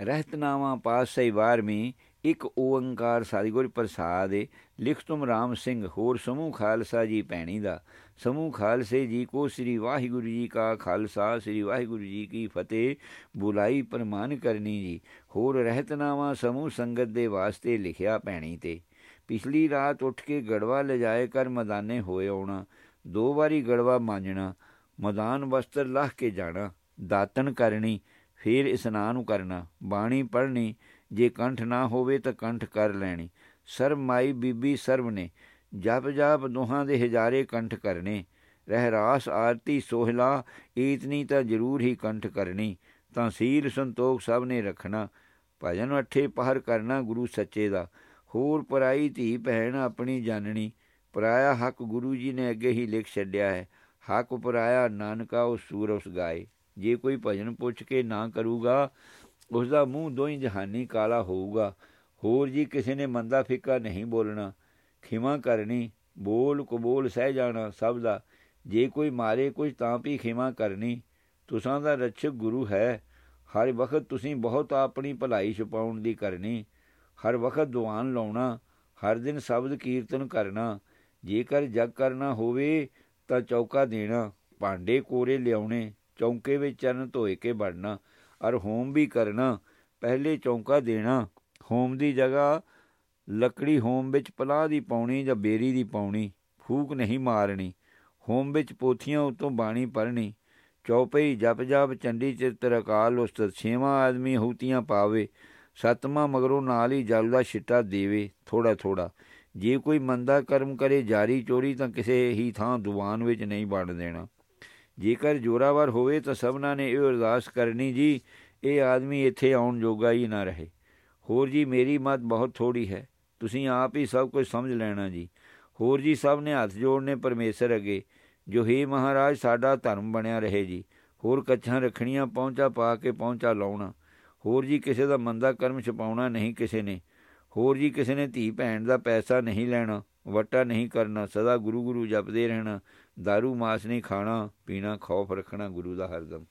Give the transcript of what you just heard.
ਰਹਿਤਨਾਵਾ ਪਾਸ ਸਹੀ 12ਵੀਂ ਇੱਕ ਓੰਕਾਰ ਸਤਿਗੁਰ ਪ੍ਰਸਾਦ ਲਿਖ ਤੁਮ ਰਾਮ ਸਿੰਘ, ਹੋਰ ਸਮੂਹ ਖਾਲਸਾ ਜੀ ਭੈਣੀ ਦਾ। ਸਮੂਹ ਖਾਲਸੇ ਜੀ ਕੋ ਸ੍ਰੀ ਵਾਹਿਗੁਰੂ ਜੀ ਕਾ ਖਾਲਸਾ, ਸ੍ਰੀ ਵਾਹਿਗੁਰੂ ਜੀ ਕੀ ਫਤਿਹ। ਬੁਲਾਈ ਪਰਮਾਨ ਕਰਨੀ ਜੀ। ਹੋਰ ਰਹਿਤਨਾਵਾ ਸਮੂਹ ਸੰਗਤ ਦੇ ਵਾਸਤੇ ਲਿਖਿਆ ਭੈਣੀ ਤੇ। ਪਿਛਲੀ ਰਾਤ ਉੱਠ ਕੇ ਗੜਵਾ ਲਿਜਾਏ ਕਰ ਮਦਾਨੇ ਹੋਏ ਆਉਣਾ। ਦੋ ਵਾਰੀ ਗੜਵਾ ਮਾਂਜਣਾ। ਮਦਾਨ ਵਸਤਰ ਲਾਹ ਕੇ ਜਾਣਾ। ਦਾਤਨ ਕਰਨੀ। ਫਿਰ ਇਸਨਾਨ ਕਰਨਾ, ਬਾਣੀ ਪੜ੍ਹਨੀ, ਜੇ ਕੰਠ ਨਾ ਹੋਵੇ ਤਾਂ ਕੰਠ ਕਰ ਲੈਣੀ। ਸਰਬ ਮਾਈ ਬੀਬੀ ਸਰਬ ਨੇ, ਜਪ ਜਪ ਦੋਹਾਂ ਦੇ ਹਜ਼ਾਰੇ ਕੰਠ ਕਰਨੇ। ਰਹਿਰਾਸ ਆਰਤੀ ਸੋਹਲਾ ਈਤਨੀ ਤਾਂ ਜ਼ਰੂਰ ਹੀ ਕੰਠ ਕਰਨੀ। ਤਾਂ ਸੀਲ ਸੰਤੋਖ ਸਭ ਨੇ ਰੱਖਣਾ, ਭਜਨ ਅਠੇ ਪਹਰ ਕਰਨਾ ਗੁਰੂ ਸੱਚੇ ਦਾ। ਹੋਰ ਪਰਾਈ ਧੀ ਭੈਣ ਆਪਣੀ ਜਾਣਨੀ, ਪਰਾਇਆ ਹੱਕ ਗੁਰੂ ਜੀ ਨੇ ਅੱਗੇ ਹੀ ਲਿਖ ਛੱਡਿਆ ਹੈ। ਹੱਕ ਪਰਾਇਆ ਨਾਨਕਾ ਉਹ ਸੂਰ ਉਸ ਗਾਏ। ਜੇ ਕੋਈ ਭਜਨ ਪੁੱਛ ਕੇ ਨਾ ਕਰੂਗਾ ਉਸ ਦਾ ਮੂੰਹ ਦੋਈ ਜਹਾਨੀ ਕਾਲਾ ਹੋਊਗਾ। ਹੋਰ ਜੀ ਕਿਸੇ ਨੇ ਮੰਦਾ ਫਿੱਕਾ ਨਹੀਂ ਬੋਲਣਾ। ਖਿਮਾ ਕਰਨੀ, ਬੋਲ ਕਬੋਲ ਸਹਿ ਜਾਣਾ ਸਭ ਦਾ। ਜੇ ਕੋਈ ਮਾਰੇ ਕੁਝ ਤਾਂ ਵੀ ਖਿਮਾ ਕਰਨੀ। ਤੁਸਾਂ ਦਾ ਰੱਛਕ ਗੁਰੂ ਹੈ। ਹਰ ਵਕਤ ਤੁਸੀਂ ਬਹੁਤ ਆਪਣੀ ਭਲਾਈ ਛੁਪਾਉਣ ਦੀ ਕਰਨੀ। ਹਰ ਵਕਤ ਦੁਆਨ ਲਾਉਣਾ, ਹਰ ਦਿਨ ਸ਼ਬਦ ਕੀਰਤਨ ਕਰਨਾ। ਜੇਕਰ ਜਗ ਕਰਨਾ ਹੋਵੇ ਤਾਂ ਚੌਕਾ ਦੇਣਾ, ਭਾਂਡੇ ਕੋਰੇ ਲਿਆਉਣੇ। ਚੌਂਕੇ ਵਿੱਚ ਚਰਨ ਧੋਏ ਕੇ ਵੜਨਾ ਔਰ ਹੋਮ ਵੀ ਕਰਨਾ, ਪਹਿਲੇ ਚੌਂਕਾ ਦੇਣਾ। ਹੋਮ ਦੀ ਜਗ੍ਹਾ ਲੱਕੜੀ ਹੋਮ ਵਿੱਚ ਪਲਾਹ ਦੀ ਪਾਉਣੀ ਜਾਂ 베ਰੀ ਦੀ ਪਾਉਣੀ, ਫੂਕ ਨਹੀਂ ਮਾਰਨੀ। ਹੋਮ ਵਿੱਚ ਪੋਥੀਆਂ ਉਤੋਂ ਬਾਣੀ ਪੜ੍ਹਨੀ, ਚੌਪਈ ਜਪ ਜਪ, ਚੰਡੀ ਚਿੱਤਰ ਅਕਾਲ ਉਸਤਤ ਛੇਵਾਂ ਆਦਮੀ ਹੂਤੀਆਂ ਪਾਵੇ, ਸਤਵਾਂ ਮਗਰੋਂ ਨਾਲ ਹੀ ਜਲ ਦਾ ਛਿੱਟਾ ਦੇਵੇ ਥੋੜਾ ਥੋੜਾ ਜੇ ਕੋਈ ਮੰਦਾ ਕਰਮ ਕਰੇ ਜਾਰੀ ਚੋਰੀ ਤਾਂ ਕਿਸੇ ਹੀ ਥਾਂ ਦੁਆਨ ਵਿੱਚ ਨਹੀਂ ਵੜ ਦੇਣਾ। ਜੇਕਰ ਜੋਰਾਵਰ ਹੋਵੇ ਤਾਂ ਸਭਨਾਂ ਨੇ ਇਹ ਅਰਦਾਸ ਕਰਨੀ ਜੀ, ਇਹ ਆਦਮੀ ਇੱਥੇ ਆਉਣ ਜੋਗਾ ਹੀ ਨਾ ਰਹੇ। ਹੋਰ ਜੀ, ਮੇਰੀ ਮਤ ਬਹੁਤ ਥੋੜੀ ਹੈ। ਤੁਸੀਂ ਆਪ ਹੀ ਸਭ ਕੁਝ ਸਮਝ ਲੈਣਾ ਜੀ। ਹੋਰ ਜੀ, ਸਭ ਨੇ ਹੱਥ ਜੋੜਨੇ ਪਰਮੇਸ਼ਰ ਅਗੇ। ਜੋ ਹੀ ਮਹਾਰਾਜ, ਸਾਡਾ ਧਰਮ ਬਣਿਆ ਰਹੇ ਜੀ। ਹੋਰ ਕੱਛਾਂ ਰੱਖਣੀਆਂ ਪਹੁੰਚਾ ਪਾ ਕੇ ਪਹੁੰਚਾ ਲਾਉਣਾ। ਹੋਰ ਜੀ, ਕਿਸੇ ਦਾ ਮੰਦਾ ਕਰਮ ਛਪਾਉਣਾ ਨਹੀਂ ਕਿਸੇ ਨੇ। ਹੋਰ ਜੀ, ਕਿਸੇ ਨੇ ਧੀ ਭੈਣ ਦਾ ਪੈਸਾ ਨਹੀਂ ਲੈਣਾ। ਵਟਾ ਨਹੀਂ ਕਰਨਾ, ਸਦਾ ਗੁਰੂ ਗੁਰੂ ਜਪਦੇ ਰਹਿਣਾ दारू ਮਾਸ ਨਹੀਂ ਖਾਣਾ, ਪੀਣਾ, ਖੌਫ ਰੱਖਣਾ ਗੁਰੂ ਦਾ ਹਰਦਮ